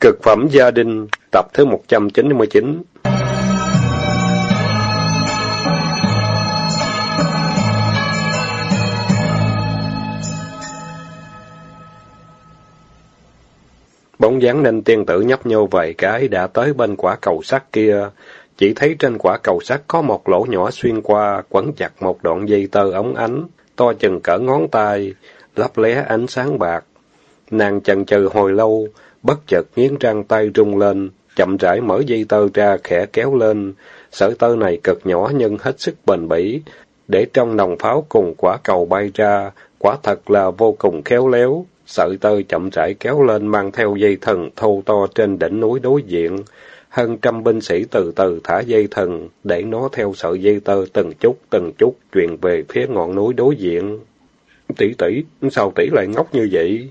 Cực phẩm gia đình, tập thứ 199 Bóng dáng nên tiên tử nhấp nhô vài cái đã tới bên quả cầu sắt kia. Chỉ thấy trên quả cầu sắt có một lỗ nhỏ xuyên qua, quấn chặt một đoạn dây tơ ống ánh, to chừng cỡ ngón tay, lấp lé ánh sáng bạc. Nàng chần chừ hồi lâu, bất chợt nghiến răng tay rung lên, chậm rãi mở dây tơ ra khẽ kéo lên. Sợi tơ này cực nhỏ nhưng hết sức bền bỉ, để trong nòng pháo cùng quả cầu bay ra, quả thật là vô cùng khéo léo. Sợi tơ chậm rãi kéo lên mang theo dây thần thô to trên đỉnh núi đối diện. Hơn trăm binh sĩ từ từ thả dây thần, để nó theo sợi dây tơ từng chút từng chút truyền về phía ngọn núi đối diện. Tỷ tỷ, sao tỷ lại ngốc như vậy?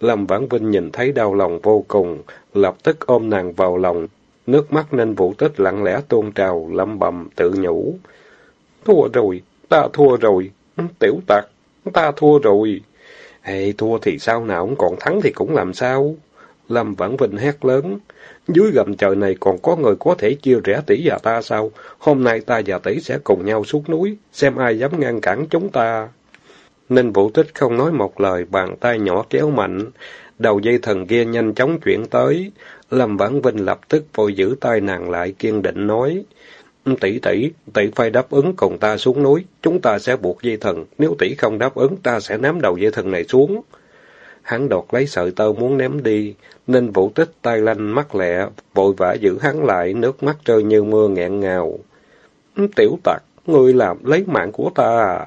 Lâm Vãn Vinh nhìn thấy đau lòng vô cùng, lập tức ôm nàng vào lòng. Nước mắt nên vũ tích lặng lẽ tuôn trào, lâm bầm, tự nhủ. Thua rồi, ta thua rồi, tiểu tặc, ta thua rồi. Ê, thua thì sao nào, còn thắng thì cũng làm sao? Lâm Vãn Vinh hét lớn. Dưới gầm trời này còn có người có thể chia rẽ tỷ và ta sao? Hôm nay ta và tỷ sẽ cùng nhau xuống núi, xem ai dám ngăn cản chúng ta. Ninh Vũ Tích không nói một lời, bàn tay nhỏ kéo mạnh. Đầu dây thần kia nhanh chóng chuyển tới. Lâm Vãn Vinh lập tức vội giữ tay nàng lại, kiên định nói. Tỷ tỷ, tỷ phải đáp ứng cùng ta xuống núi, chúng ta sẽ buộc dây thần, nếu tỷ không đáp ứng ta sẽ ném đầu dây thần này xuống. Hắn đột lấy sợi tơ muốn ném đi, nên vũ tích tay lanh mắt lẹ, vội vã giữ hắn lại, nước mắt rơi như mưa nghẹn ngào. Tiểu tặc, ngươi làm lấy mạng của ta à?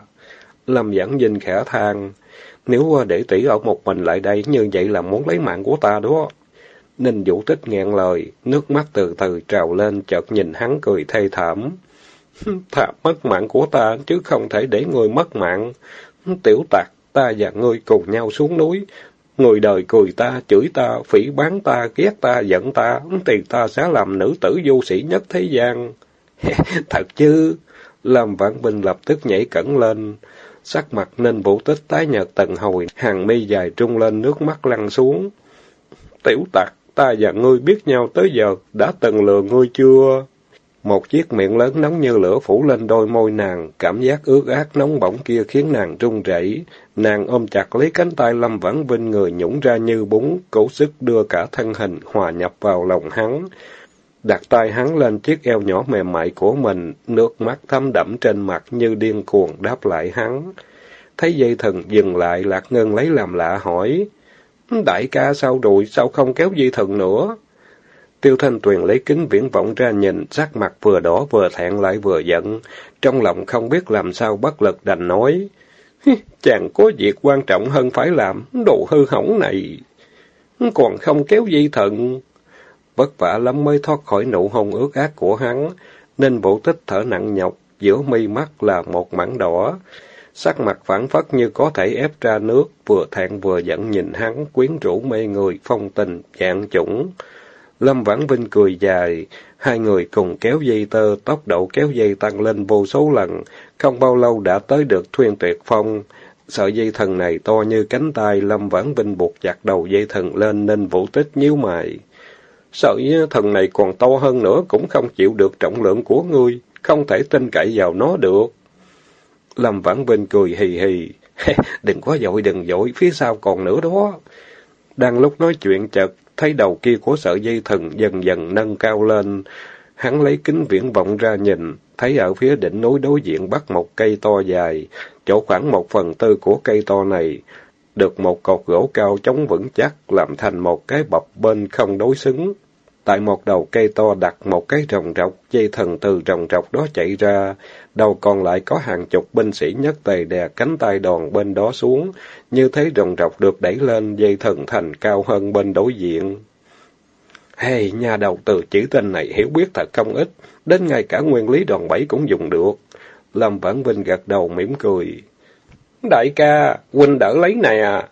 Lâm Giảng Vinh khẽ than, nếu để tỷ ở một mình lại đây như vậy là muốn lấy mạng của ta đó. Ninh Vũ Tích nghẹn lời, nước mắt từ từ trào lên, chợt nhìn hắn cười thê thảm. Thà mất mạng của ta, chứ không thể để người mất mạng. Tiểu tạc, ta và ngươi cùng nhau xuống núi. Người đời cười ta, chửi ta, phỉ bán ta, ghét ta, giận ta, thì ta sẽ làm nữ tử vô sĩ nhất thế gian. Thật chứ? Lâm Vãn Bình lập tức nhảy cẩn lên. Sắc mặt nên vũ tích tái nhợt tận hồi, hàng mi dài trung lên nước mắt lăn xuống. Tiểu tặc, ta và ngươi biết nhau tới giờ, đã từng lừa ngươi chưa? Một chiếc miệng lớn nóng như lửa phủ lên đôi môi nàng, cảm giác ướt át nóng bỏng kia khiến nàng run rẩy. Nàng ôm chặt lấy cánh tay Lâm Vãn Vinh người nhũng ra như bún, cố sức đưa cả thân hình hòa nhập vào lòng hắn. Đặt tay hắn lên chiếc eo nhỏ mềm mại của mình, nước mắt thấm đẫm trên mặt như điên cuồng đáp lại hắn. Thấy dây thần dừng lại, Lạc Ngân lấy làm lạ hỏi. Đại ca sao rồi, sao không kéo dây thần nữa? Tiêu Thanh Tuyền lấy kính viễn vọng ra nhìn, sắc mặt vừa đỏ vừa thẹn lại vừa giận. Trong lòng không biết làm sao bất lực đành nói. Chàng có việc quan trọng hơn phải làm, đồ hư hỏng này. Còn không kéo dây thần. Vất vả lắm mới thoát khỏi nụ hôn ướt ác của hắn, nên bộ tích thở nặng nhọc, giữa mi mắt là một mảng đỏ. Sắc mặt phản phất như có thể ép ra nước, vừa thẹn vừa giận nhìn hắn, quyến rũ mê người, phong tình, dạng chủng. Lâm Vãn Vinh cười dài, hai người cùng kéo dây tơ, tốc độ kéo dây tăng lên vô số lần, không bao lâu đã tới được thuyền tuyệt phong. Sợi dây thần này to như cánh tay, Lâm Vãn Vinh buộc chặt đầu dây thần lên nên vũ tích nhíu mày. Sợi thần này còn to hơn nữa cũng không chịu được trọng lượng của ngươi, không thể tin cậy vào nó được. Lâm Vãn Vinh cười hì hì. đừng có dội, đừng dội, phía sau còn nữa đó. Đang lúc nói chuyện chợt, thấy đầu kia của sợi dây thần dần dần nâng cao lên. Hắn lấy kính viễn vọng ra nhìn, thấy ở phía đỉnh núi đối diện bắt một cây to dài, chỗ khoảng một phần tư của cây to này, được một cột gỗ cao chống vững chắc, làm thành một cái bập bên không đối xứng. Tại một đầu cây to đặt một cái rồng rọc, dây thần từ rồng rọc đó chạy ra, đầu còn lại có hàng chục binh sĩ nhất tề đè cánh tay đòn bên đó xuống, như thế rồng rọc được đẩy lên, dây thần thành cao hơn bên đối diện. Hey, nhà đầu từ chữ tên này hiểu biết thật không ít, đến ngay cả nguyên lý đòn bẩy cũng dùng được. Lâm Vãn Vinh gật đầu mỉm cười. Đại ca, huynh đỡ lấy nè. À.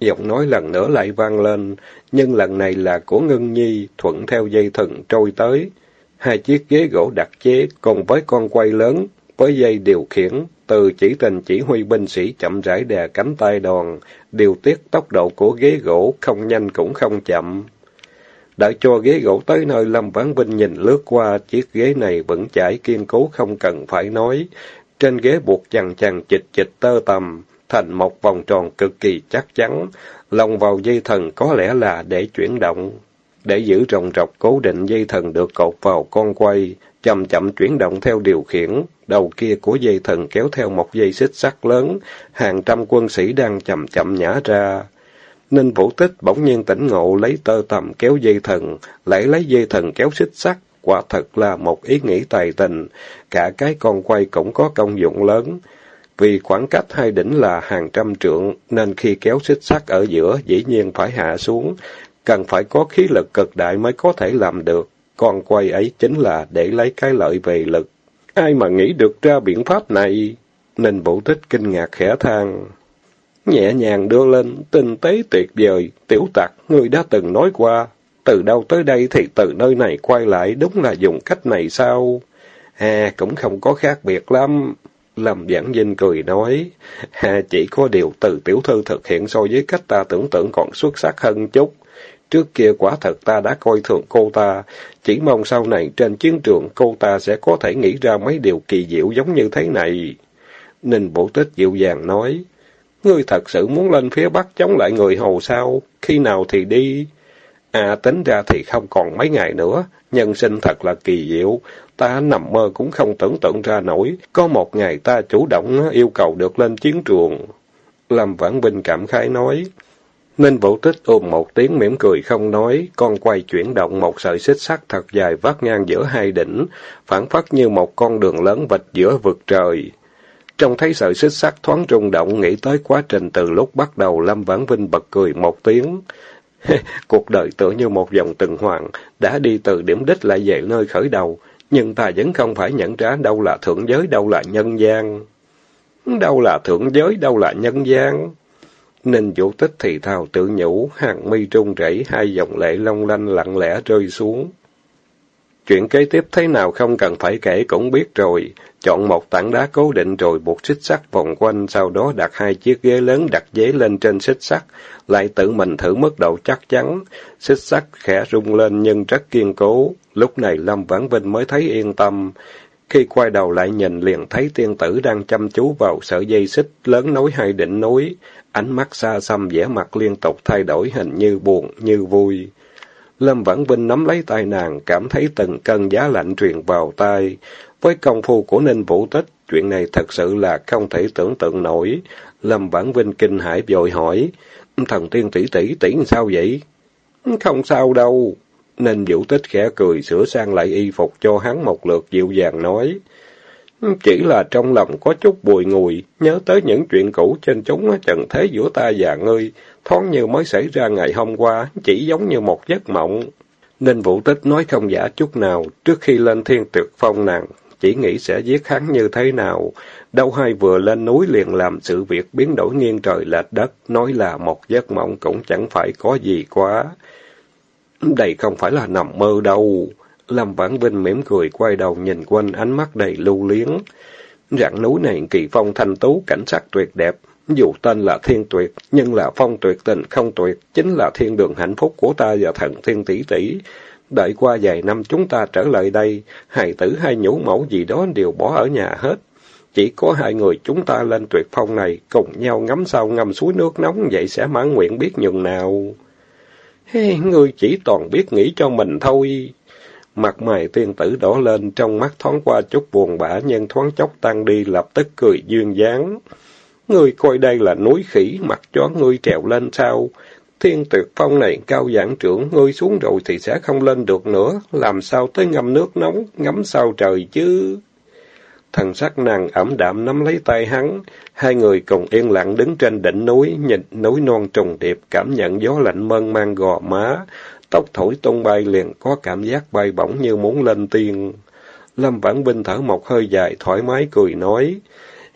Giọng nói lần nữa lại vang lên, nhưng lần này là của Ngân Nhi, thuận theo dây thần trôi tới. Hai chiếc ghế gỗ đặc chế, cùng với con quay lớn, với dây điều khiển, từ chỉ tình chỉ huy binh sĩ chậm rãi đè cánh tay đòn, điều tiết tốc độ của ghế gỗ không nhanh cũng không chậm. đã cho ghế gỗ tới nơi Lâm Vãn Vinh nhìn lướt qua, chiếc ghế này vẫn chải kiên cố không cần phải nói. Trên ghế buộc chằng chằng chịch chịch tơ tầm, thành một vòng tròn cực kỳ chắc chắn. lồng vào dây thần có lẽ là để chuyển động. Để giữ rồng rọc cố định dây thần được cột vào con quay, chậm chậm chuyển động theo điều khiển. Đầu kia của dây thần kéo theo một dây xích sắt lớn, hàng trăm quân sĩ đang chậm chậm nhả ra. Ninh Vũ Tích bỗng nhiên tỉnh ngộ lấy tơ tầm kéo dây thần, lại lấy dây thần kéo xích sắt, quả thật là một ý nghĩ tài tình, cả cái con quay cũng có công dụng lớn. Vì khoảng cách hai đỉnh là hàng trăm trượng, nên khi kéo xích sắt ở giữa dĩ nhiên phải hạ xuống, cần phải có khí lực cực đại mới có thể làm được. Con quay ấy chính là để lấy cái lợi về lực. Ai mà nghĩ được ra biện pháp này? Ninh Vũ Tích kinh ngạc khẽ than. Nhẹ nhàng đưa lên, tinh tế tuyệt vời, tiểu tặc, người đã từng nói qua. Từ đâu tới đây thì từ nơi này quay lại, đúng là dùng cách này sao? À, cũng không có khác biệt lắm. Lâm Giảng Vinh cười nói, à, chỉ có điều từ tiểu thư thực hiện so với cách ta tưởng tượng còn xuất sắc hơn chút. Trước kia quả thật ta đã coi thường cô ta, chỉ mong sau này trên chiến trường cô ta sẽ có thể nghĩ ra mấy điều kỳ diệu giống như thế này. Ninh Bộ Tích dịu dàng nói, Ngươi thật sự muốn lên phía Bắc chống lại người hầu sao? Khi nào thì đi? À, tính ra thì không còn mấy ngày nữa. Nhân sinh thật là kỳ diệu. Ta nằm mơ cũng không tưởng tượng ra nổi. Có một ngày ta chủ động yêu cầu được lên chiến trường. Lâm Vãn Vinh cảm khái nói. Ninh Vũ Tích ôm một tiếng mỉm cười không nói, con quay chuyển động một sợi xích sắt thật dài vắt ngang giữa hai đỉnh, phản phất như một con đường lớn vạch giữa vực trời. trong thấy sợi xích sắt thoáng rung động, nghĩ tới quá trình từ lúc bắt đầu, Lâm Vãn Vinh bật cười một tiếng. Cuộc đời tựa như một dòng tuần hoàn, đã đi từ điểm đích lại về nơi khởi đầu, nhưng ta vẫn không phải nhận ra đâu là thượng giới, đâu là nhân gian. Đâu là thượng giới, đâu là nhân gian. Ninh vũ tích thì thào tự nhủ, hàng mi trung rẩy, hai dòng lệ long lanh lặng lẽ rơi xuống. Chuyện kế tiếp thế nào không cần phải kể cũng biết rồi. Chọn một tảng đá cố định rồi buộc xích sắt vòng quanh, sau đó đặt hai chiếc ghế lớn đặt ghế lên trên xích sắt, lại tự mình thử mức độ chắc chắn. Xích sắt khẽ rung lên nhưng rất kiên cố. Lúc này Lâm Vãn Vinh mới thấy yên tâm. Khi quay đầu lại nhìn liền thấy tiên tử đang chăm chú vào sợi dây xích lớn nối hai đỉnh núi. Ánh mắt xa xăm vẻ mặt liên tục thay đổi hình như buồn, như vui. Lâm Vãn Vinh nắm lấy tay nàng, cảm thấy từng cơn giá lạnh truyền vào tay với công phu của Ninh Vũ Tích, chuyện này thật sự là không thể tưởng tượng nổi. Lâm Vãn Vinh kinh hãi vội hỏi, thần tiên tỷ tỷ tỷ sao vậy? Không sao đâu. Ninh Vũ Tích khẽ cười sửa sang lại y phục cho hắn một lượt dịu dàng nói. Chỉ là trong lòng có chút bùi ngùi, nhớ tới những chuyện cũ trên chúng trần thế giữa ta và ngươi, thoáng như mới xảy ra ngày hôm qua, chỉ giống như một giấc mộng. Ninh Vũ Tích nói không giả chút nào, trước khi lên thiên tuyệt phong nàng, chỉ nghĩ sẽ giết hắn như thế nào. Đâu hai vừa lên núi liền làm sự việc biến đổi nghiêng trời lệch đất, nói là một giấc mộng cũng chẳng phải có gì quá. Đây không phải là nằm mơ đâu. Lâm Vãn Vinh mỉm cười quay đầu nhìn quanh ánh mắt đầy lưu liếng. Rặng núi này kỳ phong thanh tú, cảnh sắc tuyệt đẹp. Dù tên là thiên tuyệt, nhưng là phong tuyệt tình không tuyệt, chính là thiên đường hạnh phúc của ta và thần thiên tỷ tỷ. Đợi qua vài năm chúng ta trở lại đây, hài tử hay nhũ mẫu gì đó đều bỏ ở nhà hết. Chỉ có hai người chúng ta lên tuyệt phong này, cùng nhau ngắm sao ngâm suối nước nóng, vậy sẽ mãn nguyện biết nhường nào. Hey, ngươi chỉ toàn biết nghĩ cho mình thôi. Mặt mày tiên tử đỏ lên, trong mắt thoáng qua chút buồn bã, nhưng thoáng chốc tan đi, lập tức cười duyên dáng. Ngươi coi đây là núi khỉ, mặt chó ngươi trèo lên sao? Thiên tuyệt phong này cao giảng trưởng, ngươi xuống rồi thì sẽ không lên được nữa, làm sao tới ngâm nước nóng, ngắm sao trời chứ? Thần sắc nàng ẩm đạm nắm lấy tay hắn, hai người cùng yên lặng đứng trên đỉnh núi, nhìn núi non trùng điệp, cảm nhận gió lạnh mơn mang gò má, tóc thổi tung bay liền có cảm giác bay bổng như muốn lên tiên. Lâm Vãn Vinh thở một hơi dài, thoải mái cười nói,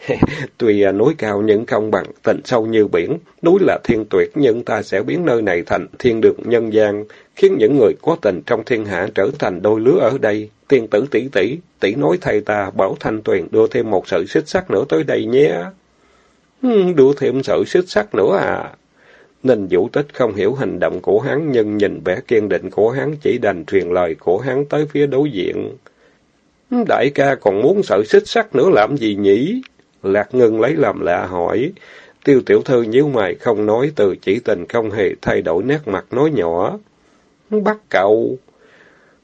Tuy à, núi cao nhưng không bằng tình sâu như biển, núi là thiên tuyệt nhưng ta sẽ biến nơi này thành thiên đường nhân gian, khiến những người có tình trong thiên hạ trở thành đôi lứa ở đây. Tiên tử tỷ tỷ, tỷ nói thay ta bảo Thanh Tuyền đưa thêm một sợi xích sắt nữa tới đây nhé. đưa thêm sợi xích sắt nữa à? Ninh Vũ Tích không hiểu hành động của hắn, nhưng nhìn vẻ kiên định của hắn chỉ đành truyền lời của hắn tới phía đối diện. Đại ca còn muốn sợ xích sắt nữa làm gì nhỉ? Lạc Ngân lấy làm lạ hỏi. Tiêu tiểu thư nhíu mày không nói từ chỉ tình không hề thay đổi nét mặt nói nhỏ. Bắt cậu.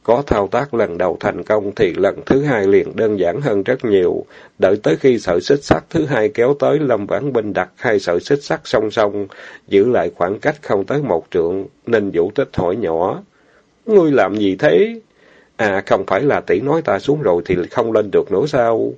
Có thao tác lần đầu thành công thì lần thứ hai liền đơn giản hơn rất nhiều. Đợi tới khi sợi xích sắt thứ hai kéo tới, Lâm Vãn Binh đặt hai sợi xích sắt song song, giữ lại khoảng cách không tới một trượng, nên Vũ Tích hỏi nhỏ. Ngươi làm gì thế? À, không phải là tỷ nói ta xuống rồi thì không lên được nữa sao?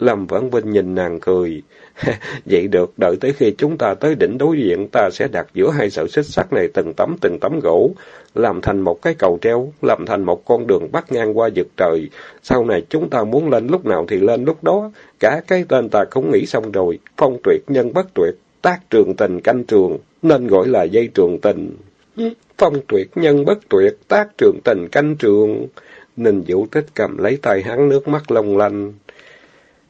Lâm Vãn Vinh nhìn nàng cười. Vậy được, đợi tới khi chúng ta tới đỉnh đối diện, ta sẽ đặt giữa hai sợi xích sắt này từng tấm từng tấm gỗ, làm thành một cái cầu treo, làm thành một con đường bắt ngang qua vực trời. Sau này chúng ta muốn lên lúc nào thì lên lúc đó. Cả cái tên ta cũng nghĩ xong rồi, phong tuyệt nhân bất tuyệt, tác trường tình canh trường, nên gọi là dây trường tình. Phong tuyệt nhân bất tuyệt, tác trường tình canh trường. Ninh Vũ Tích cầm lấy tay hắn nước mắt long lanh.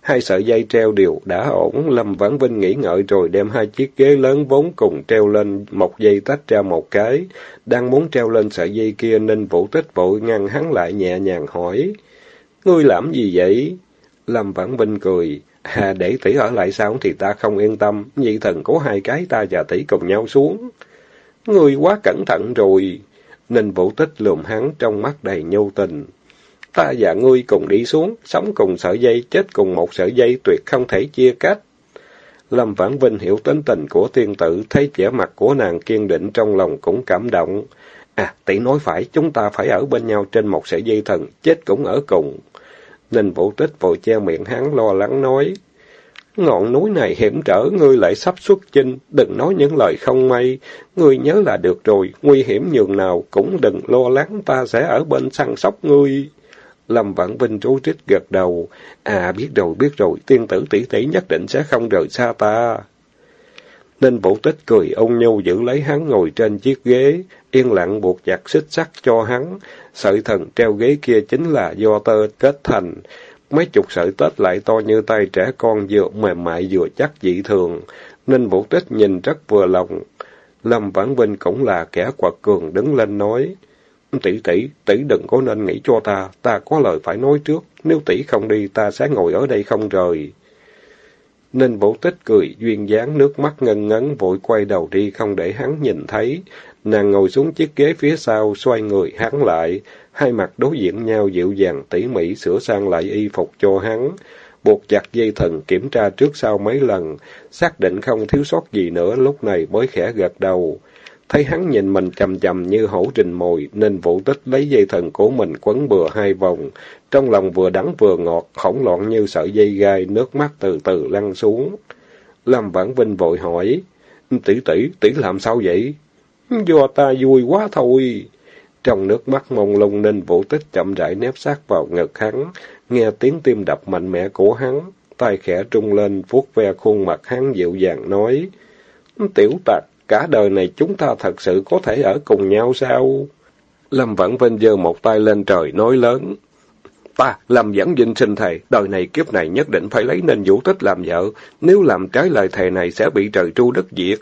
Hai sợi dây treo đều đã ổn, Lâm Vãn Vinh nghĩ ngợi rồi đem hai chiếc ghế lớn vốn cùng treo lên, một dây tách ra một cái. Đang muốn treo lên sợi dây kia nên vũ tích vội ngăn hắn lại nhẹ nhàng hỏi. Ngươi làm gì vậy? Lâm Vãn Vinh cười. À, để tỷ ở lại sao thì ta không yên tâm, nhị thần có hai cái ta và tỷ cùng nhau xuống. Ngươi quá cẩn thận rồi. Ninh vũ tích lùm hắn trong mắt đầy nhâu tình. Ta và ngươi cùng đi xuống, sống cùng sợi dây, chết cùng một sợi dây, tuyệt không thể chia cách. Lâm Vãn Vinh hiểu tính tình của tiên tử, thấy vẻ mặt của nàng kiên định trong lòng cũng cảm động. À, tỷ nói phải, chúng ta phải ở bên nhau trên một sợi dây thần, chết cũng ở cùng. Ninh Vũ Tích vội che miệng hắn lo lắng nói. Ngọn núi này hiểm trở, ngươi lại sắp xuất chinh, đừng nói những lời không may. Ngươi nhớ là được rồi, nguy hiểm nhường nào cũng đừng lo lắng, ta sẽ ở bên săn sóc ngươi. Lâm Vãn Vinh chú trích gật đầu. À, biết rồi, biết rồi, tiên tử tỷ tỷ nhất định sẽ không rời xa ta. Ninh Vũ Tích cười ôn nhu giữ lấy hắn ngồi trên chiếc ghế, yên lặng buộc chặt xích sắt cho hắn. Sợi thần treo ghế kia chính là do tơ kết thành. Mấy chục sợi tết lại to như tay trẻ con vừa mềm mại vừa chắc dị thường. Ninh Vũ Tích nhìn rất vừa lòng. Lâm Vãn Vinh cũng là kẻ quật cường đứng lên nói. Tỷ tỷ, tỷ đừng có nên nghĩ cho ta, ta có lời phải nói trước, nếu tỷ không đi ta sẽ ngồi ở đây không rời. Ninh Vũ Tích cười, duyên dáng nước mắt ngân ngấn vội quay đầu đi không để hắn nhìn thấy. Nàng ngồi xuống chiếc ghế phía sau, xoay người hắn lại, hai mặt đối diện nhau dịu dàng tỉ mỉ sửa sang lại y phục cho hắn. Buộc chặt dây thần kiểm tra trước sau mấy lần, xác định không thiếu sót gì nữa lúc này mới khẽ gật đầu. Thấy hắn nhìn mình chầm chầm như hổ trình mồi, nên vũ tích lấy dây thần của mình quấn bừa hai vòng. Trong lòng vừa đắng vừa ngọt, hỗn loạn như sợi dây gai, nước mắt từ từ lăn xuống. Lâm Vãn Vinh vội hỏi, tỷ tỷ, tỷ làm sao vậy? Do ta vui quá thôi. Trong nước mắt mông lung nên vũ tích chậm rãi nép sát vào ngực hắn, nghe tiếng tim đập mạnh mẽ của hắn, tay khẽ trung lên, vuốt ve khuôn mặt hắn dịu dàng nói, Tiểu tạc, cả đời này chúng ta thật sự có thể ở cùng nhau sao? Lâm Vãn Vinh giơ một tay lên trời nói lớn. Ta, Lâm Vãn Vinh xin thầy đời này kiếp này nhất định phải lấy nên vũ tích làm vợ, nếu làm trái lời thầy này sẽ bị trời tru đất diệt.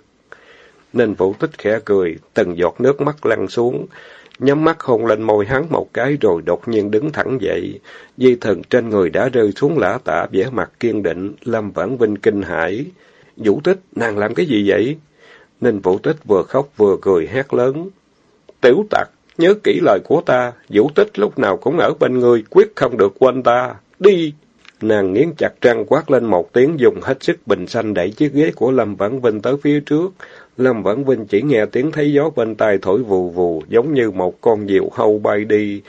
Nên vũ tích khẽ cười, từng giọt nước mắt lăn xuống, nhắm mắt hôn lên môi hắn một cái rồi đột nhiên đứng thẳng dậy. Di thần trên người đã rơi xuống lã tả vẻ mặt kiên định, Lâm Vãn Vinh kinh hãi. Vũ tích, nàng làm cái gì vậy? Ninh Vũ Tích vừa khóc vừa cười hét lớn. Tiểu tặc, nhớ kỹ lời của ta, Vũ Tích lúc nào cũng ở bên người, quyết không được quên ta. Đi! Nàng nghiến chặt răng quát lên một tiếng dùng hết sức bình xanh đẩy chiếc ghế của Lâm Vãn Vinh tới phía trước. Lâm Vãn Vinh chỉ nghe tiếng thấy gió bên tai thổi vù vù, giống như một con diều hâu bay đi.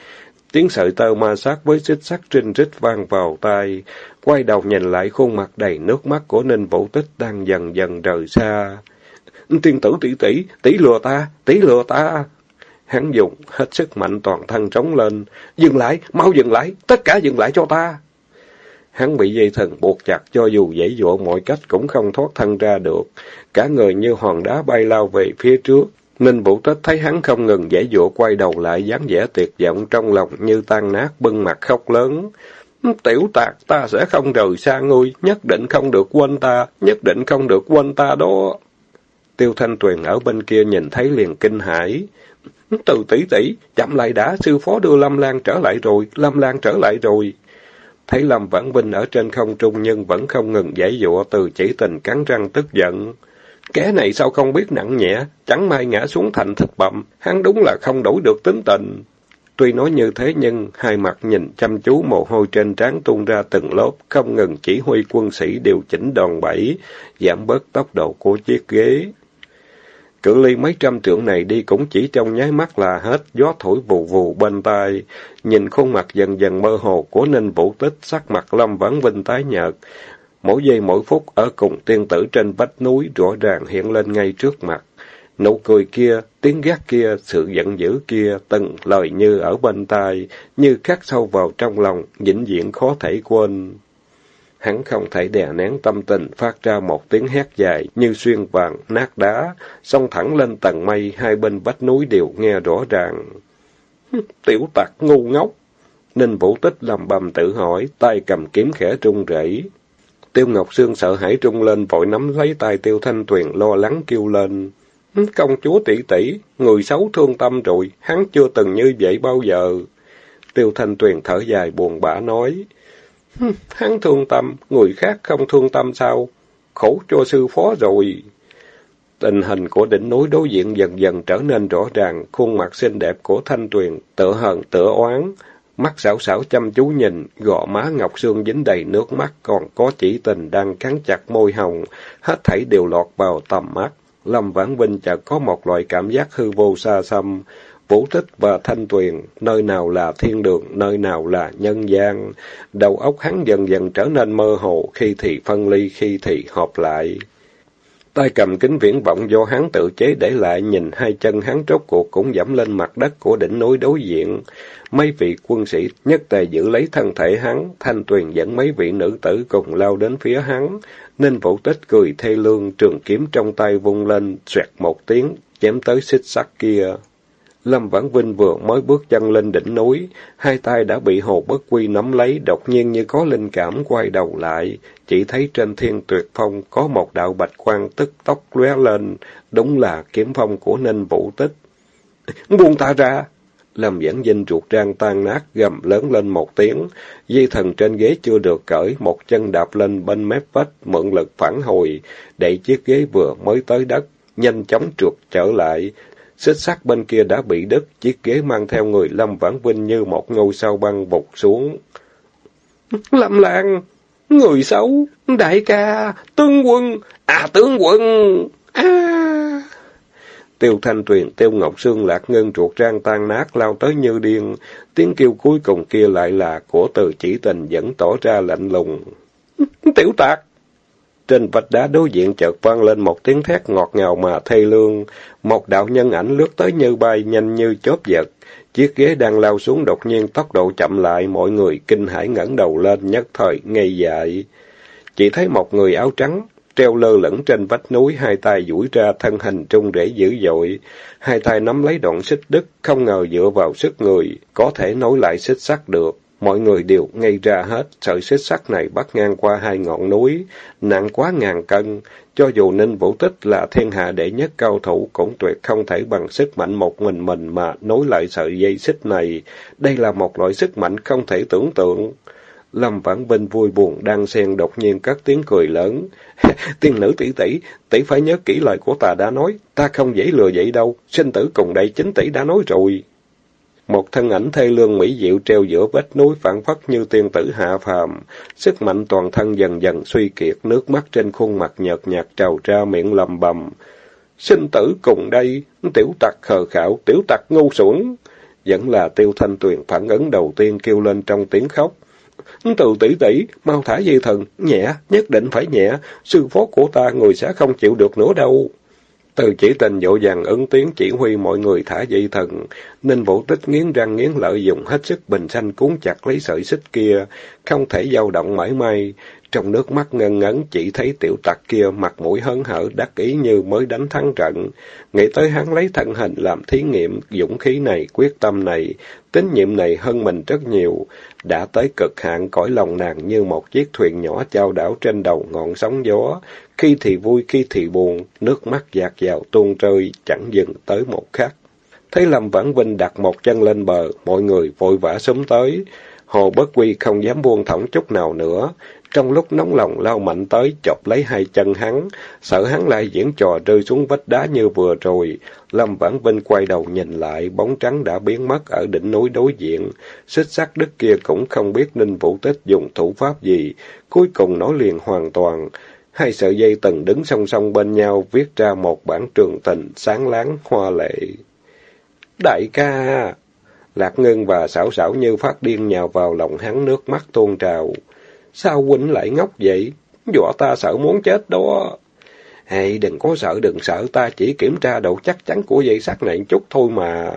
Tiếng sợi tơ ma sát với xích sắt trinh rít vang vào tai. Quay đầu nhìn lại khuôn mặt đầy nước mắt của Ninh Vũ Tích đang dần dần rời xa. Tiên tử tỷ tỷ, tỷ lừa ta, tỷ lừa ta. Hắn dùng hết sức mạnh toàn thân trống lên. Dừng lại, mau dừng lại, tất cả dừng lại cho ta. Hắn bị dây thần buộc chặt cho dù dãy dụa mọi cách cũng không thoát thân ra được. Cả người như hòn đá bay lao về phía trước. Ninh Vũ Tích thấy hắn không ngừng dãy dụa quay đầu lại dáng vẻ tuyệt vọng trong lòng như tan nát bưng mặt khóc lớn. Tiểu tạc ta sẽ không rời xa ngươi, nhất định không được quên ta, nhất định không được quên ta đó. Tiêu Thanh Tuyền ở bên kia nhìn thấy liền kinh hãi. Từ tỷ tỷ, chậm lại đã, sư phó đưa Lâm Lan trở lại rồi, Lâm Lan trở lại rồi. Thấy Lâm Vãn Vinh ở trên không trung nhưng vẫn không ngừng giải dụa từ chỉ tình cắn răng tức giận. Kẻ này sao không biết nặng nhẹ, chẳng may ngã xuống thành thịt bậm hắn đúng là không đổi được tính tình. Tuy nói như thế nhưng hai mặt nhìn chăm chú mồ hôi trên trán tuôn ra từng lớp, không ngừng chỉ huy quân sĩ điều chỉnh đòn bẩy, giảm bớt tốc độ của chiếc ghế. Cự ly mấy trăm trượng này đi cũng chỉ trong nháy mắt là hết, gió thổi vù vù bên tai. Nhìn khuôn mặt dần dần mơ hồ của Ninh Vũ Tích, sắc mặt Lâm Vãn Vinh tái nhợt. Mỗi giây mỗi phút ở cùng tiên tử trên vách núi rõ ràng hiện lên ngay trước mặt. Nụ cười kia, tiếng gác kia, sự giận dữ kia, từng lời như ở bên tai, như khắc sâu vào trong lòng, vĩnh viễn khó thể quên. Hắn không thể đè nén tâm tình, phát ra một tiếng hét dài như xuyên vàng, nát đá, xông thẳng lên tầng mây, hai bên vách núi đều nghe rõ ràng. Tiểu tặc ngu ngốc! Ninh Vũ Tích lầm bầm tự hỏi, tay cầm kiếm khẽ trung rẩy. Tiêu Ngọc Sương sợ hãi trung lên, vội nắm lấy tay Tiêu Thanh Tuyền lo lắng kêu lên. Công chúa tỷ tỷ, người xấu thương tâm rồi, hắn chưa từng như vậy bao giờ. Tiêu Thanh Tuyền thở dài buồn bã nói. Hắn thương tâm, người khác không thương tâm sao? Khổ cho sư phó rồi. Tình hình của đỉnh núi đối diện dần dần trở nên rõ ràng, khuôn mặt xinh đẹp của Thanh Tuyền tựa hờn tựa oán, mắt xảo xảo chăm chú nhìn, gò má ngọc xương dính đầy nước mắt, còn có chỉ tình đang cắn chặt môi hồng, hết thảy đều lọt vào tầm mắt. Lâm Vãn Vinh chợt có một loại cảm giác hư vô xa xăm, Vũ Tích và Thanh Tuyền, nơi nào là thiên đường, nơi nào là nhân gian. Đầu óc hắn dần dần trở nên mơ hồ, khi thì phân ly, khi thì hợp lại. Tay cầm kính viễn vọng do hắn tự chế để lại, nhìn hai chân hắn rốt cuộc cũng dẫm lên mặt đất của đỉnh núi đối diện. Mấy vị quân sĩ nhất tề giữ lấy thân thể hắn, Thanh Tuyền dẫn mấy vị nữ tử cùng lao đến phía hắn. Ninh Vũ Tích cười thê lương, trường kiếm trong tay vung lên, xoẹt một tiếng, chém tới xích sắt kia. Lâm Vãn Vinh vừa mới bước chân lên đỉnh núi, hai tay đã bị Hồ Bất Quy nắm lấy, đột nhiên như có linh cảm quay đầu lại, chỉ thấy trên thiên tuyệt phong có một đạo bạch quang tức tốc lóe lên, đúng là kiếm phong của Ninh Vũ Tích. Buông ta ra! Lâm Vãn Vinh ruột rang tan nát, gầm lớn lên một tiếng, dây thần trên ghế chưa được cởi, một chân đạp lên bên mép vách, mượn lực phản hồi, đẩy chiếc ghế vừa mới tới đất, nhanh chóng trượt trở lại, Xích sắt bên kia đã bị đứt, chiếc ghế mang theo người Lâm Vãn Vinh như một ngôi sao băng vụt xuống. Lâm Lan, người xấu, đại ca, tướng quân, à tướng quân, à... Tiêu Thanh Tuyền, Tiêu Ngọc Sương lạc ngân ruột rang tan nát lao tới như điên, tiếng kêu cuối cùng kia lại là của từ chỉ tình vẫn tỏ ra lạnh lùng. Tiểu tạc! Trên vách đá đối diện chợt vang lên một tiếng thét ngọt ngào mà thê lương. Một đạo nhân ảnh lướt tới như bay, nhanh như chớp giật. Chiếc ghế đang lao xuống đột nhiên tốc độ chậm lại, mọi người kinh hãi ngẩng đầu lên, nhất thời ngây dại. Chỉ thấy một người áo trắng, treo lơ lửng trên vách núi, hai tay duỗi ra, thân hình trung rễ dữ dội. Hai tay nắm lấy đoạn xích đứt, không ngờ dựa vào sức người, có thể nối lại xích sắt được. Mọi người đều ngây ra hết, sợi xích sắt này bắt ngang qua hai ngọn núi, nặng quá ngàn cân. Cho dù Ninh Vũ Tích là thiên hạ đệ nhất cao thủ, cũng tuyệt không thể bằng sức mạnh một mình mình mà nối lại sợi dây xích này. Đây là một loại sức mạnh không thể tưởng tượng. Lâm Vãn Vinh vui buồn đang xen đột nhiên các tiếng cười lớn. Tiên nữ tỷ tỷ, tỷ phải nhớ kỹ lời của ta đã nói, ta không dễ lừa vậy đâu, sinh tử cùng đây chính tỷ đã nói rồi. Một thân ảnh thê lương mỹ diệu treo giữa vách núi phản phất như tiên tử hạ phàm, sức mạnh toàn thân dần dần suy kiệt, nước mắt trên khuôn mặt nhợt nhạt trào ra miệng lầm bầm. Sinh tử cùng đây, tiểu tặc khờ khảo, tiểu tặc ngu xuẩn. Vẫn là tiêu thanh tuyền phản ứng đầu tiên kêu lên trong tiếng khóc. Từ tỷ tỷ, mau thả dây thần, nhẹ, nhất định phải nhẹ, sư phó của ta người sẽ không chịu được nữa đâu. Từ chỉ tình dỗ dàng ứng tiếng chỉ huy mọi người thả dây thần, nên vũ tích nghiến răng nghiến lợi dùng hết sức bình xanh cuốn chặt lấy sợi xích kia, không thể dao động mãi may. Trong nước mắt ngân ngấn chỉ thấy tiểu tặc kia mặt mũi hớn hở đắc ý như mới đánh thắng trận. Nghĩ tới hắn lấy thân hình làm thí nghiệm, dũng khí này, quyết tâm này, tín nhiệm này hơn mình rất nhiều. Đã tới cực hạn cõi lòng nàng như một chiếc thuyền nhỏ trao đảo trên đầu ngọn sóng gió. Khi thì vui, khi thì buồn, nước mắt dạt dào tuôn rơi, chẳng dừng tới một khắc. Thấy Lâm Vãn Vinh đặt một chân lên bờ, mọi người vội vã sớm tới. Hồ Bất Quy không dám buông thõng chút nào nữa. Trong lúc nóng lòng lao mạnh tới, chọc lấy hai chân hắn, sợ hắn lại diễn trò rơi xuống vách đá như vừa rồi. Lâm Vãn Vinh quay đầu nhìn lại, bóng trắng đã biến mất ở đỉnh núi đối diện. Xích sắc đất kia cũng không biết Ninh Vũ Tích dùng thủ pháp gì, cuối cùng nói liền hoàn toàn. Hai sợi dây từng đứng song song bên nhau, viết ra một bản trường tình sáng láng hoa lệ. Đại ca! Lạc Ngân và xảo xảo như phát điên nhào vào lòng hắn nước mắt tuôn trào. Sao huynh lại ngốc vậy? Dọa ta sợ muốn chết đó. Hay đừng có sợ đừng sợ, ta chỉ kiểm tra độ chắc chắn của dây sắt này chút thôi mà.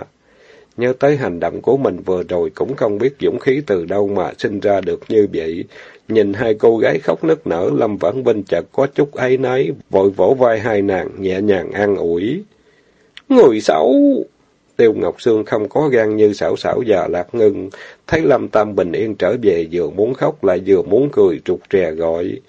Nhớ tới hành động của mình vừa rồi cũng không biết dũng khí từ đâu mà sinh ra được như vậy. Nhìn hai cô gái khóc nức nở, Lâm Vãn Vinh chợt có chút ấy nấy, vội vỗ vai hai nàng, nhẹ nhàng an ủi. Người xấu! Tiêu Ngọc Sương không có gan như xảo xảo và lạc ngưng, thấy Lâm Tam bình yên trở về vừa muốn khóc lại vừa muốn cười trục trè gọi.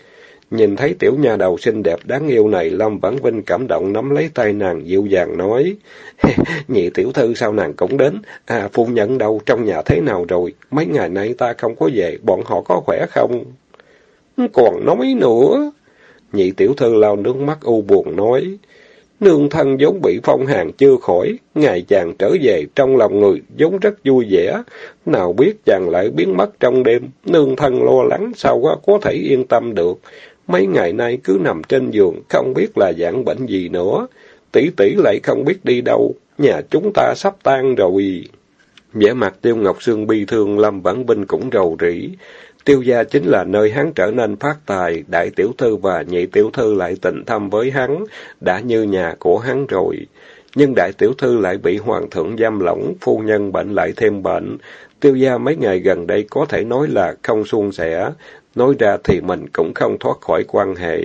Nhìn thấy tiểu nhà đầu xinh đẹp đáng yêu này, Lâm Vãn Vinh cảm động nắm lấy tay nàng dịu dàng nói. Nhị tiểu thư sao nàng cũng đến? À, phu nhân đâu, trong nhà thế nào rồi? Mấy ngày nay ta không có về, bọn họ có khỏe không? Còn nói nữa. Nhị tiểu thư lau nước mắt u buồn nói. Nương thân vốn bị phong hàn chưa khỏi, ngày chàng trở về trong lòng người vốn rất vui vẻ. Nào biết chàng lại biến mất trong đêm, nương thân lo lắng sao quá có thể yên tâm được. Mấy ngày nay cứ nằm trên giường, không biết là dạng bệnh gì nữa. Tỷ tỷ lại không biết đi đâu, nhà chúng ta sắp tan rồi. vẻ mặt tiêu ngọc sương bi thương, Lâm Vãn Vinh cũng rầu rĩ. Tiêu gia chính là nơi hắn trở nên phát tài, đại tiểu thư và nhị tiểu thư lại tình thâm với hắn, đã như nhà của hắn rồi. Nhưng đại tiểu thư lại bị hoàng thượng giam lỏng, phu nhân bệnh lại thêm bệnh. Tiêu gia mấy ngày gần đây có thể nói là không suôn sẻ, nói ra thì mình cũng không thoát khỏi quan hệ.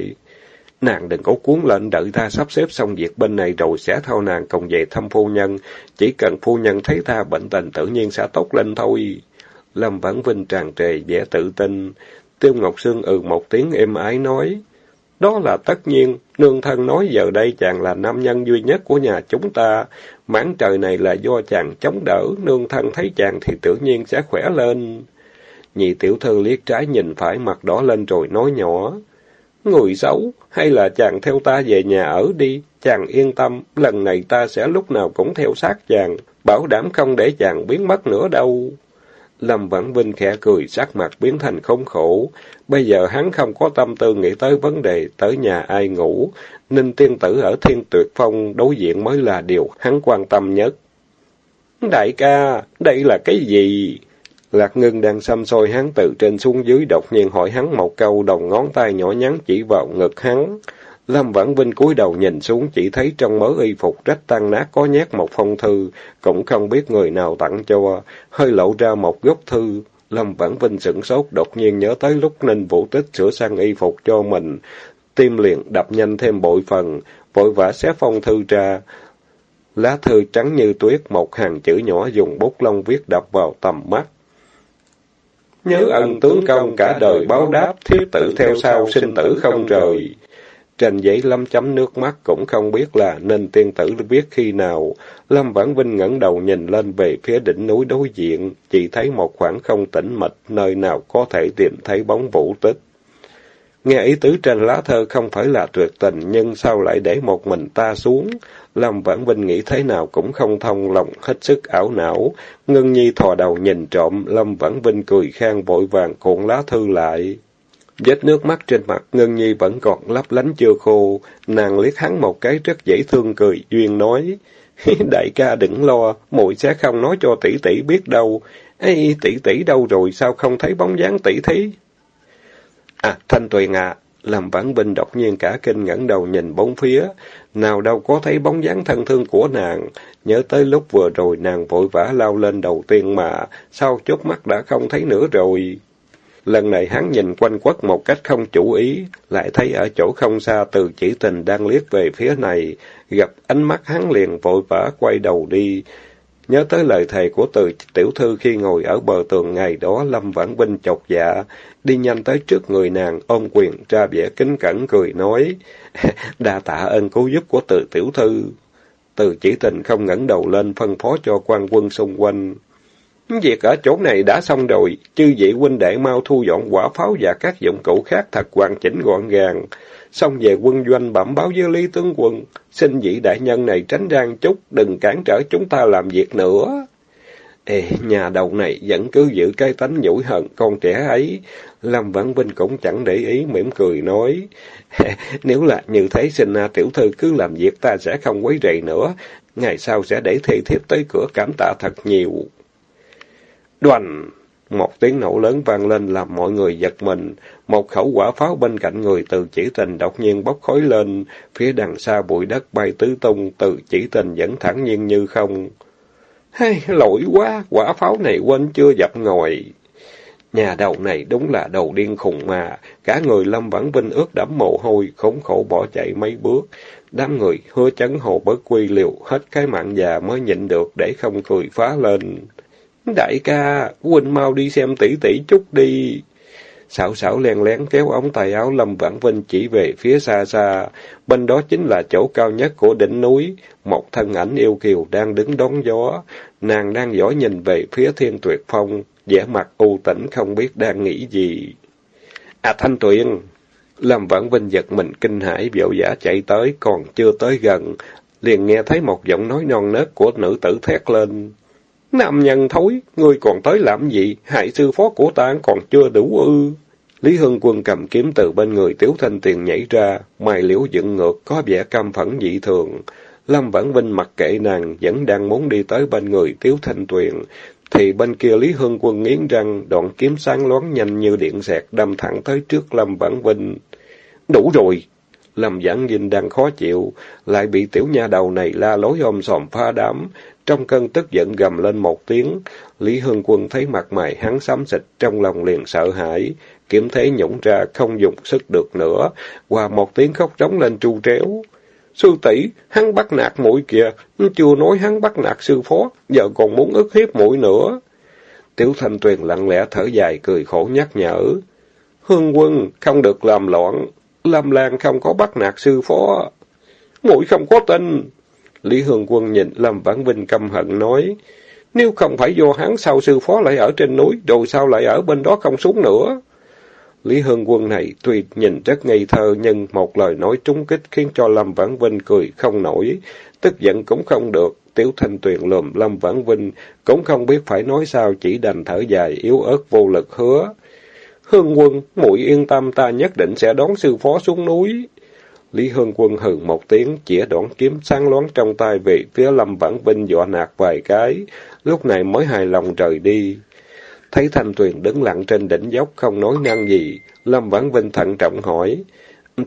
Nàng đừng có cuốn lên, đợi ta sắp xếp xong việc bên này rồi sẽ theo nàng cùng về thăm phu nhân. Chỉ cần phu nhân thấy ta bệnh tình tự nhiên sẽ tốt lên thôi. Lâm Vãn Vinh tràn trề vẻ tự tin. Tiêu Ngọc Sương ừ một tiếng êm ái nói. Đó là tất nhiên, nương thân nói giờ đây chàng là nam nhân duy nhất của nhà chúng ta. Mãn trời này là do chàng chống đỡ, nương thân thấy chàng thì tự nhiên sẽ khỏe lên. Nhị tiểu thư liếc trái nhìn phải mặt đỏ lên rồi nói nhỏ. Người xấu, hay là chàng theo ta về nhà ở đi, chàng yên tâm, lần này ta sẽ lúc nào cũng theo sát chàng, bảo đảm không để chàng biến mất nữa đâu. Lâm Vãn Vinh khẽ cười, sắc mặt biến thành không khổ. Bây giờ hắn không có tâm tư nghĩ tới vấn đề tới nhà ai ngủ. Ninh tiên tử ở thiên tuyệt phong đối diện mới là điều hắn quan tâm nhất. Đại ca, đây là cái gì? Lạc Ngân đang xăm soi hắn từ trên xuống dưới đột nhiên hỏi hắn một câu đồng ngón tay nhỏ nhắn chỉ vào ngực hắn. Lâm Vãn Vinh cúi đầu nhìn xuống chỉ thấy trong mớ y phục rách tan nát có nhét một phong thư, cũng không biết người nào tặng cho, hơi lộ ra một gốc thư. Lâm Vãn Vinh sửng sốt đột nhiên nhớ tới lúc Ninh Vũ Tích sửa sang y phục cho mình. Tim liền đập nhanh thêm bội phần, vội vã xé phong thư ra. Lá thư trắng như tuyết, một hàng chữ nhỏ dùng bút lông viết đập vào tầm mắt. Nhớ ân tướng công cả đời báo đáp, thiết tử theo sau sinh tử không rời. Trên giấy lâm chấm nước mắt cũng không biết là nên tiên tử viết khi nào. Lâm Vãn Vinh ngẩng đầu nhìn lên về phía đỉnh núi đối diện, chỉ thấy một khoảng không tĩnh mịch, nơi nào có thể tìm thấy bóng vũ tích. Nghe ý tứ trên lá thơ không phải là tuyệt tình, nhưng sao lại để một mình ta xuống? Lâm Vãn Vinh nghĩ thế nào cũng không thông lòng, hết sức ảo não. Ngân Nhi thò đầu nhìn trộm, Lâm Vãn Vinh cười khang vội vàng cuộn lá thư lại. Vết nước mắt trên mặt Ngân Nhi vẫn còn lấp lánh chưa khô, nàng liếc hắn một cái rất dễ thương cười, duyên nói. Đại ca đừng lo, muội sẽ không nói cho tỷ tỷ biết đâu. Ê, tỷ tỷ đâu rồi, sao không thấy bóng dáng tỷ thí À, Thanh Tuyền à, làm vãn binh đột nhiên cả kinh ngẩng đầu nhìn bốn phía, nào đâu có thấy bóng dáng thân thương của nàng, nhớ tới lúc vừa rồi nàng vội vã lao lên đầu tiên mà, sao chốt mắt đã không thấy nữa rồi. Lần này hắn nhìn quanh quất một cách không chủ ý, lại thấy ở chỗ không xa từ chỉ tình đang liếc về phía này, gặp ánh mắt hắn liền vội vã quay đầu đi. Nhớ tới lời thề của từ tiểu thư khi ngồi ở bờ tường ngày đó, Lâm Vãn Vinh chột dạ, đi nhanh tới trước người nàng, ôm quyền, ra vẻ kính cẩn cười nói, đa tạ ơn cứu giúp của từ tiểu thư. Từ chỉ tình không ngẩng đầu lên phân phó cho quan quân xung quanh. Việc ở chỗ này đã xong rồi, chư vị huynh đệ mau thu dọn quả pháo và các dụng cụ khác thật hoàn chỉnh gọn gàng. Xong về quân doanh bẩm báo với Lý Tướng Quân, xin vị đại nhân này tránh rang chút, đừng cản trở chúng ta làm việc nữa. Ê, nhà đầu này vẫn cứ giữ cái tánh nhủi hận con trẻ ấy. Lâm Vãn Vinh cũng chẳng để ý, mỉm cười nói. Nếu là như thế xin à, tiểu thư cứ làm việc ta sẽ không quấy rầy nữa. Ngày sau sẽ để thi thiếp tới cửa cảm tạ thật nhiều. Đoành! Một tiếng nổ lớn vang lên làm mọi người giật mình. Một khẩu quả pháo bên cạnh người từ chỉ tình đột nhiên bốc khói lên. Phía đằng xa bụi đất bay tứ tung, từ chỉ tình vẫn thẳng nhiên như không. Hay, lỗi quá, quả pháo này quên chưa dập ngồi. Nhà đầu này đúng là đầu điên khùng mà. Cả người Lâm Vãn Vinh ướt đẫm mồ hôi, khốn khổ bỏ chạy mấy bước. Đám người hứa chấn hồ bất quy liều, hết cái mạng già mới nhịn được để không cười phá lên. Đại ca, huynh mau đi xem tỷ tỷ chút đi. Xảo xảo len lén kéo ống tay áo Lâm Vãn Vinh chỉ về phía xa xa. Bên đó chính là chỗ cao nhất của đỉnh núi. Một thân ảnh yêu kiều đang đứng đón gió. Nàng đang dõi nhìn về phía thiên tuyệt phong. vẻ mặt u tĩnh không biết đang nghĩ gì. À Thanh Tuyền! Lâm Vãn Vinh giật mình kinh hãi vội giả chạy tới, còn chưa tới gần. Liền nghe thấy một giọng nói non nớt của nữ tử thét lên. Nam nhân thối, ngươi còn tới làm gì? Hại sư phó của ta còn chưa đủ ư. Lý Hưng Quân cầm kiếm từ bên người Tiếu Thanh Tiền nhảy ra, mày liễu dựng ngược, có vẻ căm phẫn dị thường. Lâm Vãn Vinh mặc kệ nàng, vẫn đang muốn đi tới bên người Tiếu Thanh Tuyền, thì bên kia Lý Hưng Quân nghiến răng, đoạn kiếm sáng loáng nhanh như điện xẹt đâm thẳng tới trước Lâm Vãn Vinh. Đủ rồi! Lâm Vãn Vinh đang khó chịu, lại bị tiểu nha đầu này la lối ôm sòm phá đám, trong cơn tức giận gầm lên một tiếng, Lý hương Quân thấy mặt mày hắn xám xịt, trong lòng liền sợ hãi, kiếm thế nhũng ra, không dùng sức được nữa, qua một tiếng khóc trống lên tru tréo. Sư tỷ hắn bắt nạt muội kìa, chưa nói hắn bắt nạt sư phó, giờ còn muốn ức hiếp muội nữa. Tiểu Thanh Tuyền lặng lẽ thở dài, cười khổ nhắc nhở. Hương quân, không được làm loạn, Lâm Lan không có bắt nạt sư phó. muội không có tin. Lý Hương Quân nhìn Lâm Vãn Vinh căm hận nói, nếu không phải do hắn sao sư phó lại ở trên núi, rồi sao lại ở bên đó không xuống nữa? Lý Hương Quân này tuy nhìn rất ngây thơ, nhưng một lời nói trúng kích khiến cho Lâm Vãn Vinh cười không nổi, tức giận cũng không được. Tiểu Thanh Tuyền lùm Lâm Vãn Vinh, cũng không biết phải nói sao, chỉ đành thở dài, yếu ớt vô lực hứa. Hương Quân, muội yên tâm ta nhất định sẽ đón sư phó xuống núi. Lý Hương Quân hừ một tiếng, chĩa đoạn kiếm sáng loáng trong tay về phía Lâm Vãn Vinh dọa nạt vài cái, lúc này mới hài lòng rời đi. Thấy Thanh Tuyền đứng lặng trên đỉnh dốc không nói năng gì, Lâm Vãn Vinh thận trọng hỏi,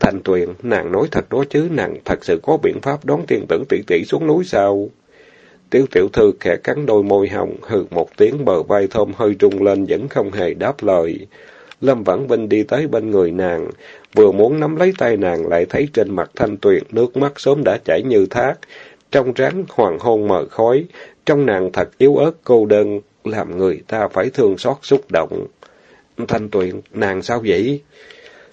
Thanh Tuyền, nàng nói thật đó chứ, nàng thật sự có biện pháp đón tiên tử tỷ tỷ xuống núi sao? Tiểu tiểu thư khẽ cắn đôi môi hồng, hừ một tiếng bờ vai thơm hơi rung lên vẫn không hề đáp lời. Lâm Vãn Vinh đi tới bên người nàng, vừa muốn nắm lấy tay nàng lại thấy trên mặt thanh tuyền nước mắt sớm đã chảy như thác, trong ráng hoàng hôn mờ khói, trong nàng thật yếu ớt cô đơn, làm người ta phải thương xót xúc động. Thanh tuyền, nàng sao vậy?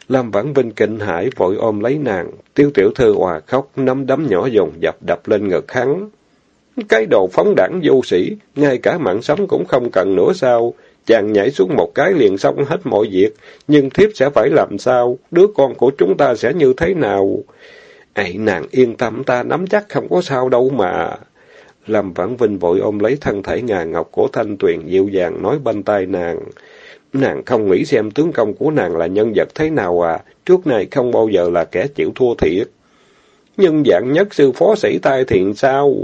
Lâm Vãn Vinh kinh hãi vội ôm lấy nàng, tiêu tiểu thư hòa khóc, nắm đấm nhỏ dồn dập đập lên ngực hắn. Cái đồ phóng đảng vô sĩ, ngay cả mạng sống cũng không cần nữa sao? Chàng nhảy xuống một cái liền xong hết mọi việc, nhưng thiếp sẽ phải làm sao? Đứa con của chúng ta sẽ như thế nào? Ấy nàng yên tâm ta nắm chắc không có sao đâu mà. Lâm Vãn Vinh vội ôm lấy thân thể ngà ngọc của Thanh Tuyền dịu dàng nói bên tai nàng. Nàng không nghĩ xem tướng công của nàng là nhân vật thế nào à, trước này không bao giờ là kẻ chịu thua thiệt. Nhưng dạng nhất sư phó sĩ tai thiện sao?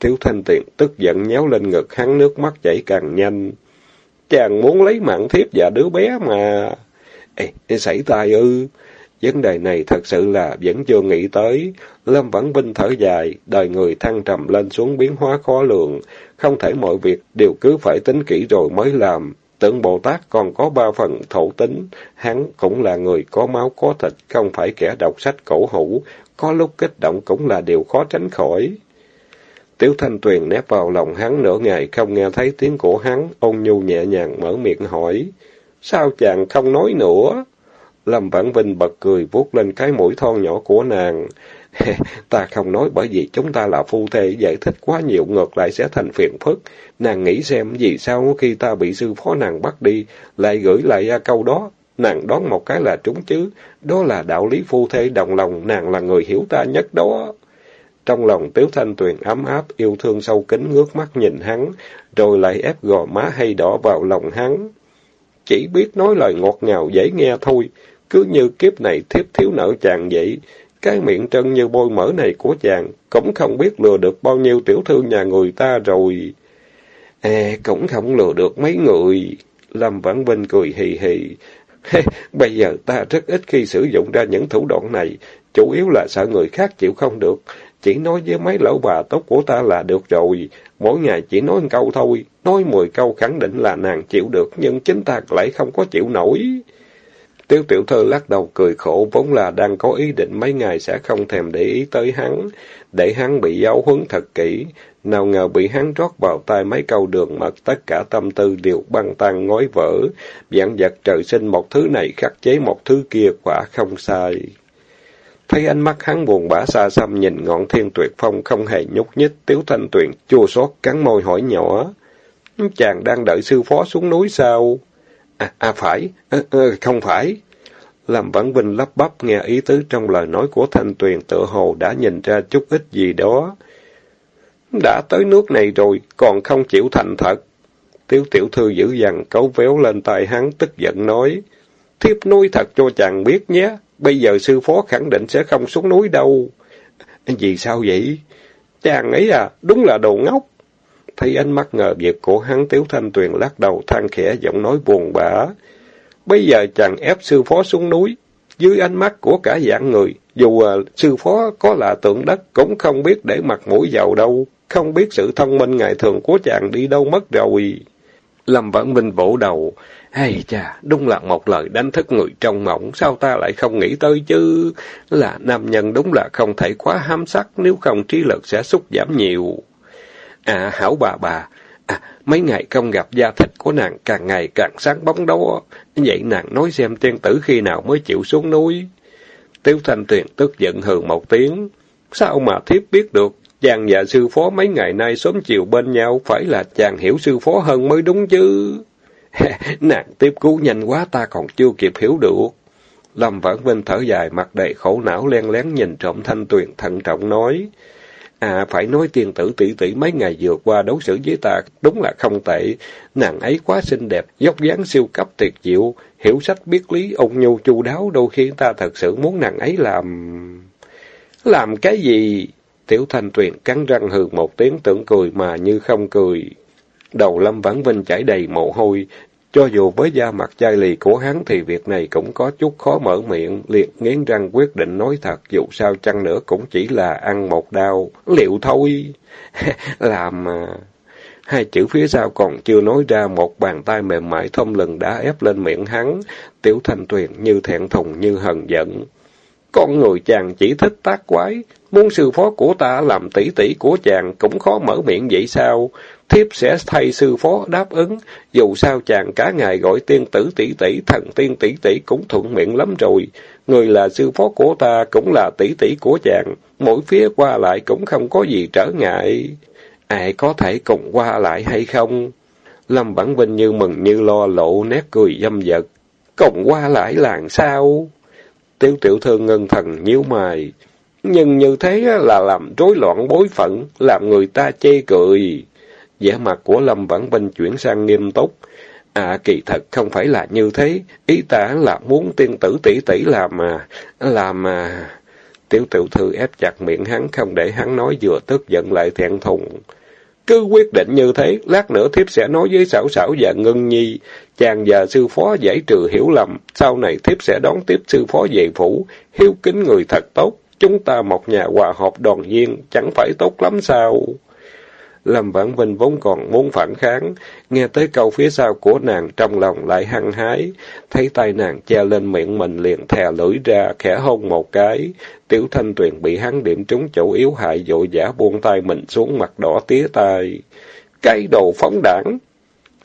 Thiếu Thanh Tuyền tức giận nhéo lên ngực hắn nước mắt chảy càng nhanh. Chàng muốn lấy mạng thiếp và đứa bé mà. Ê, xảy tai ư. Vấn đề này thật sự là vẫn chưa nghĩ tới. Lâm Vãn Vinh thở dài, đời người thăng trầm lên xuống biến hóa khó lường. Không thể mọi việc đều cứ phải tính kỹ rồi mới làm. Tượng Bồ Tát còn có ba phần thổ tính, hắn cũng là người có máu có thịt, không phải kẻ đọc sách cổ hủ, có lúc kích động cũng là điều khó tránh khỏi. Tiểu Thanh Tuyền nép vào lòng hắn nửa ngày không nghe thấy tiếng của hắn, ôn nhu nhẹ nhàng mở miệng hỏi, sao chàng không nói nữa? Lâm Vãn Vinh bật cười vuốt lên cái mũi thon nhỏ của nàng. ta không nói bởi vì chúng ta là phu thê, giải thích quá nhiều ngược lại sẽ thành phiền phức. Nàng nghĩ xem vì sao khi ta bị sư phó nàng bắt đi, lại gửi lại à, câu đó. Nàng đoán một cái là trúng chứ, đó là đạo lý phu thê đồng lòng, nàng là người hiểu ta nhất đó. Trong lòng Tiếu Thanh Tuyền ấm áp, yêu thương sâu kín ngước mắt nhìn hắn, rồi lại ép gò má hay đỏ vào lòng hắn. Chỉ biết nói lời ngọt ngào dễ nghe thôi, cứ như kiếp này thiếp thiếu nợ chàng vậy. Cái miệng trân như bôi mỡ này của chàng, cũng không biết lừa được bao nhiêu tiểu thư nhà người ta rồi. À, cũng không lừa được mấy người. Lâm Vãn Vinh cười hì hì. Bây giờ ta rất ít khi sử dụng ra những thủ đoạn này, chủ yếu là sợ người khác chịu không được. Chỉ nói với mấy lão bà tốt của ta là được rồi, mỗi ngày chỉ nói một câu thôi, nói mười câu khẳng định là nàng chịu được, nhưng chính ta lại không có chịu nổi. Tiêu tiểu thư lắc đầu cười khổ, vốn là đang có ý định mấy ngày sẽ không thèm để ý tới hắn, để hắn bị giáo huấn thật kỹ. Nào ngờ bị hắn rót vào tai mấy câu đường mật, tất cả tâm tư đều băng tan ngói vỡ. Dạng vật trời sinh một thứ này khắc chế một thứ kia quả không sai. Thấy ánh mắt hắn buồn bã xa xăm nhìn ngọn thiên tuyệt phong không hề nhúc nhích, tiếu thanh tuyền chua xót cắn môi hỏi nhỏ. Chàng đang đợi sư phó xuống núi sao? À, à phải, à, à, không phải. làm Vãn Vinh lắp bắp nghe ý tứ trong lời nói của Thanh Tuyền tự hồ đã nhìn ra chút ít gì đó. Đã tới nước này rồi, còn không chịu thành thật. Tiếu tiểu thư dữ dằn cấu véo lên tay hắn tức giận nói. Thiếp nuôi thật cho chàng biết nhé, bây giờ sư phó khẳng định sẽ không xuống núi đâu. Vì sao vậy? Chàng ấy à, đúng là đồ ngốc. Thấy ánh mắt ngờ vực của hắn Tiếu Thanh Tuyền lắc đầu than khẽ giọng nói buồn bã. Bây giờ chàng ép sư phó xuống núi, dưới ánh mắt của cả dạng người, dù à, sư phó có là tượng đất cũng không biết để mặt mũi vào đâu, không biết sự thông minh ngày thường của chàng đi đâu mất rồi. Lâm Vãn Minh vỗ đầu, hay chà, đúng là một lời đánh thức người trong mộng, sao ta lại không nghĩ tới chứ? Là nam nhân đúng là không thể quá ham sắc, nếu không trí lực sẽ sút giảm nhiều. À, hảo bà bà, à, mấy ngày không gặp da thịt của nàng càng ngày càng sáng bóng đó. Vậy nàng nói xem tiên tử khi nào mới chịu xuống núi. tiêu Thanh Tuyền tức giận hừ một tiếng. Sao mà thiếp biết được? Chàng và sư phó mấy ngày nay sớm chiều bên nhau, phải là chàng hiểu sư phó hơn mới đúng chứ. nàng tiếp cứu nhanh quá ta còn chưa kịp hiểu được. Lâm Vãn Vinh thở dài mặt đầy khổ não len lén nhìn trộm Thanh Tuyền thận trọng nói. À, phải nói tiên tử tỷ tỷ mấy ngày vừa qua đối xử với ta đúng là không tệ. Nàng ấy quá xinh đẹp, dốc dáng siêu cấp tuyệt diệu, hiểu sách biết lý, ông nhu chu đáo, đôi khi ta thật sự muốn nàng ấy làm... Làm cái gì? Tiểu Thanh Tuyền cắn răng hừ một tiếng tưởng cười mà như không cười. Đầu Lâm Vãn Vinh chảy đầy mồ hôi, cho dù với da mặt chai lì của hắn thì việc này cũng có chút khó mở miệng, liệt nghiến răng quyết định nói thật, dù sao chăng nữa cũng chỉ là ăn một đau, liệu thôi. Làm mà... Hai chữ phía sau còn chưa nói ra một bàn tay mềm mại thông lừng đã ép lên miệng hắn, tiểu thanh tuyền như thẹn thùng như hờn giận. Con người chàng chỉ thích tác quái, muốn sư phó của ta làm tỷ tỷ của chàng cũng khó mở miệng vậy sao? thiếp sẽ thay sư phó đáp ứng, dù sao chàng cả ngày gọi tiên tử tỷ tỷ, thần tiên tỷ tỷ cũng thuận miệng lắm rồi. Người là sư phó của ta cũng là tỷ tỷ của chàng, mỗi phía qua lại cũng không có gì trở ngại. Ai có thể cùng qua lại hay không? Lâm Bản Vinh như mừng như lo lộ nét cười dâm dật. Cùng qua lại làng sao? Tiêu tiểu thư ngân thần nhíu mày. Nhưng như thế là làm rối loạn bối phận, làm người ta chê cười vẻ mặt của Lâm Vãn Vinh chuyển sang nghiêm túc. À, kỳ thật không phải là như thế, ý ta là muốn tiên tử tỷ tỷ làm mà, làm mà... Tiểu tiểu thư ép chặt miệng hắn không để hắn nói vừa tức giận lại thẹn thùng. Cứ quyết định như thế, lát nữa thiếp sẽ nói với Sảo Sảo và Ngân Nhi, chàng và sư phó giải trừ hiểu lầm, sau này thiếp sẽ đón tiếp sư phó về phủ, hiếu kính người thật tốt, chúng ta một nhà hòa hợp đoàn viên, chẳng phải tốt lắm sao? Lâm Vãn Vinh vốn còn muốn phản kháng, nghe tới câu phía sau của nàng trong lòng lại hăng hái, thấy tay nàng che lên miệng mình liền thè lưỡi ra, khẽ hôn một cái. Tiểu Thanh Tuyền bị hắn điểm trúng chỗ yếu hại dội giả buông tay mình xuống mặt đỏ tía tai. Cái đồ phóng đảng!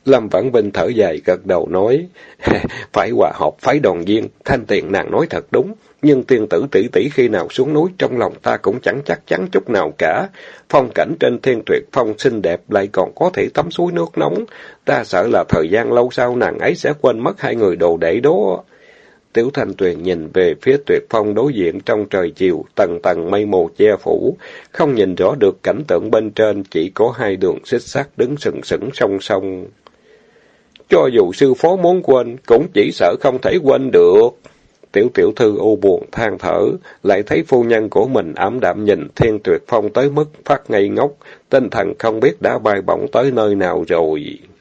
Lâm Vãn Vinh thở dài gật đầu nói, phải hòa hợp, phải đoàn viên, thanh tiện nàng nói thật đúng, nhưng tiên tử tỷ tỷ khi nào xuống núi trong lòng ta cũng chẳng chắc chắn chút nào cả. Phong cảnh trên thiên tuyệt phong xinh đẹp lại còn có thể tắm suối nước nóng, ta sợ là thời gian lâu sau nàng ấy sẽ quên mất hai người đồ đệ đó. Tiểu Thanh Tuyền nhìn về phía tuyệt phong đối diện trong trời chiều, tầng tầng mây mù che phủ, không nhìn rõ được cảnh tượng bên trên, chỉ có hai đường xích sắt đứng sừng sững song song. Cho dù sư phó muốn quên, cũng chỉ sợ không thể quên được. Tiểu tiểu thư u buồn than thở, lại thấy phu nhân của mình ảm đạm nhìn thiên tuyệt phong tới mức phát ngây ngốc, tinh thần không biết đã bay bổng tới nơi nào rồi.